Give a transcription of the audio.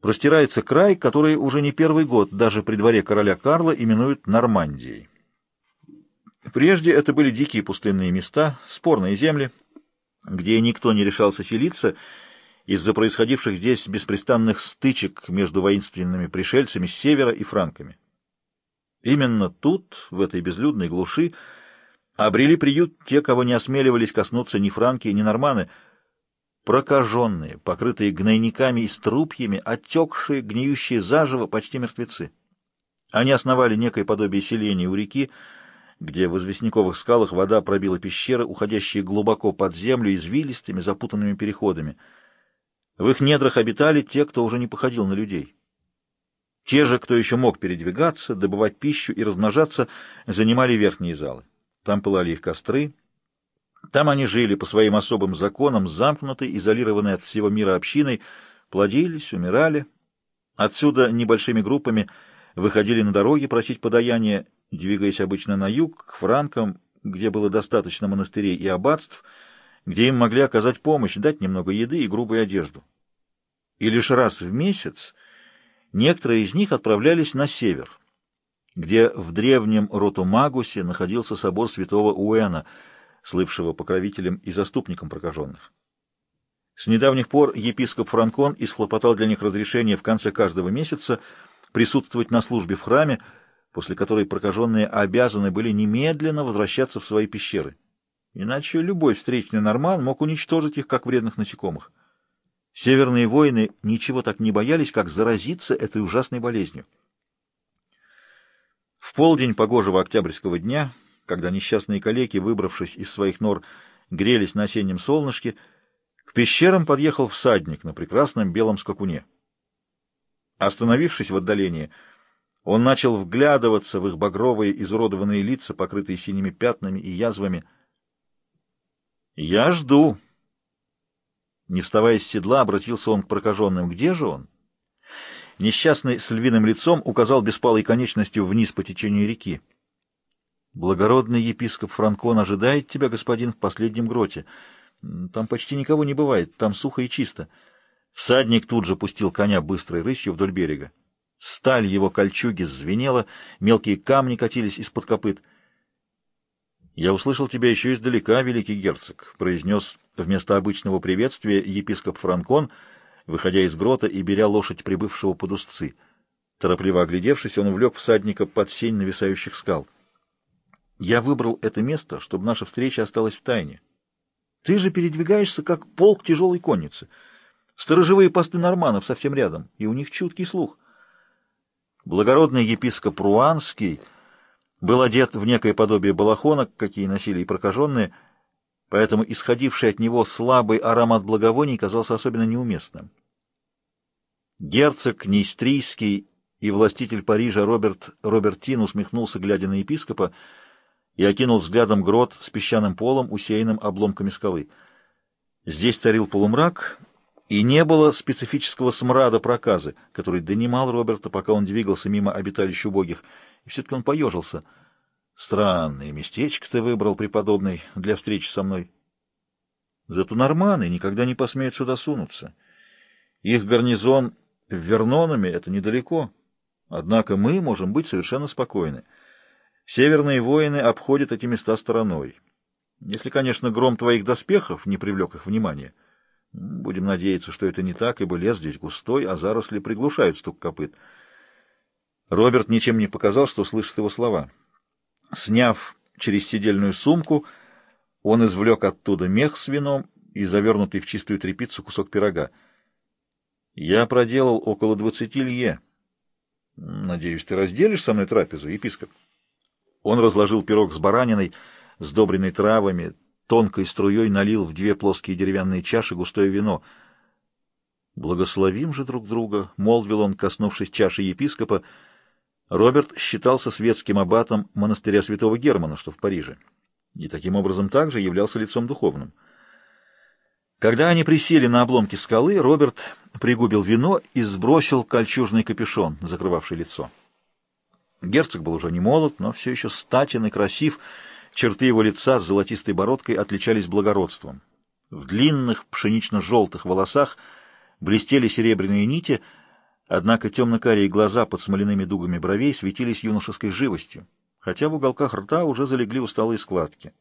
простирается край, который уже не первый год даже при дворе короля Карла именуют Нормандией. Прежде это были дикие пустынные места, спорные земли, где никто не решался селиться из-за происходивших здесь беспрестанных стычек между воинственными пришельцами с севера и франками. Именно тут, в этой безлюдной глуши, обрели приют те, кого не осмеливались коснуться ни франки, ни норманы, прокаженные, покрытые гнойниками и струпьями, отекшие, гниющие заживо, почти мертвецы. Они основали некое подобие селения у реки, где в известняковых скалах вода пробила пещеры, уходящие глубоко под землю извилистыми запутанными переходами. В их недрах обитали те, кто уже не походил на людей. Те же, кто еще мог передвигаться, добывать пищу и размножаться, занимали верхние залы. Там пылали их костры. Там они жили по своим особым законам, замкнутой, изолированной от всего мира общиной, плодились, умирали. Отсюда небольшими группами выходили на дороги просить подаяния, двигаясь обычно на юг, к франкам, где было достаточно монастырей и аббатств, где им могли оказать помощь, дать немного еды и грубую одежду. И лишь раз в месяц Некоторые из них отправлялись на север, где в древнем Ротумагусе находился собор святого Уэна, слывшего покровителем и заступником прокаженных. С недавних пор епископ Франкон исхлопотал для них разрешение в конце каждого месяца присутствовать на службе в храме, после которой прокаженные обязаны были немедленно возвращаться в свои пещеры. Иначе любой встречный норман мог уничтожить их, как вредных насекомых. Северные воины ничего так не боялись, как заразиться этой ужасной болезнью. В полдень погожего октябрьского дня, когда несчастные калеки, выбравшись из своих нор, грелись на осеннем солнышке, к пещерам подъехал всадник на прекрасном белом скакуне. Остановившись в отдалении, он начал вглядываться в их багровые изуродованные лица, покрытые синими пятнами и язвами. «Я жду», не вставая с седла, обратился он к прокаженным. «Где же он?» Несчастный с львиным лицом указал беспалой конечностью вниз по течению реки. «Благородный епископ Франкон ожидает тебя, господин, в последнем гроте. Там почти никого не бывает, там сухо и чисто». Всадник тут же пустил коня быстрой рысью вдоль берега. Сталь его кольчуги звенела, мелкие камни катились из-под копыт — «Я услышал тебя еще издалека, великий герцог», — произнес вместо обычного приветствия епископ Франкон, выходя из грота и беря лошадь прибывшего под узцы. Торопливо оглядевшись, он увлек всадника под сень нависающих скал. «Я выбрал это место, чтобы наша встреча осталась в тайне. Ты же передвигаешься, как полк тяжелой конницы. Сторожевые посты норманов совсем рядом, и у них чуткий слух». Благородный епископ Руанский — был одет в некое подобие балахона, какие носили и прокаженные, поэтому исходивший от него слабый аромат благовоний казался особенно неуместным. Герцог Нейстрийский и властитель Парижа Роберт Робертин усмехнулся, глядя на епископа, и окинул взглядом грот с песчаным полом, усеянным обломками скалы. Здесь царил полумрак, и не было специфического смрада проказы, который донимал Роберта, пока он двигался мимо обиталищ убогих — и все-таки он поежился. Странное местечко ты выбрал, преподобный, для встречи со мной. Зато норманы никогда не посмеют сюда сунуться. Их гарнизон в Вернонами — это недалеко. Однако мы можем быть совершенно спокойны. Северные воины обходят эти места стороной. Если, конечно, гром твоих доспехов не привлек их внимания. Будем надеяться, что это не так, ибо лес здесь густой, а заросли приглушают стук копыт. Роберт ничем не показал, что слышит его слова. Сняв через сидельную сумку, он извлек оттуда мех с вином и завернутый в чистую тряпицу кусок пирога. «Я проделал около двадцати лье. Надеюсь, ты разделишь со мной трапезу, епископ?» Он разложил пирог с бараниной, сдобренной травами, тонкой струей налил в две плоские деревянные чаши густое вино. «Благословим же друг друга», — молвил он, коснувшись чаши епископа, — Роберт считался светским аббатом монастыря святого Германа, что в Париже, и таким образом также являлся лицом духовным. Когда они присели на обломки скалы, Роберт пригубил вино и сбросил кольчужный капюшон, закрывавший лицо. Герцог был уже не молод, но все еще статен и красив, черты его лица с золотистой бородкой отличались благородством. В длинных пшенично-желтых волосах блестели серебряные нити — Однако темно-карие глаза под смоляными дугами бровей светились юношеской живостью, хотя в уголках рта уже залегли усталые складки.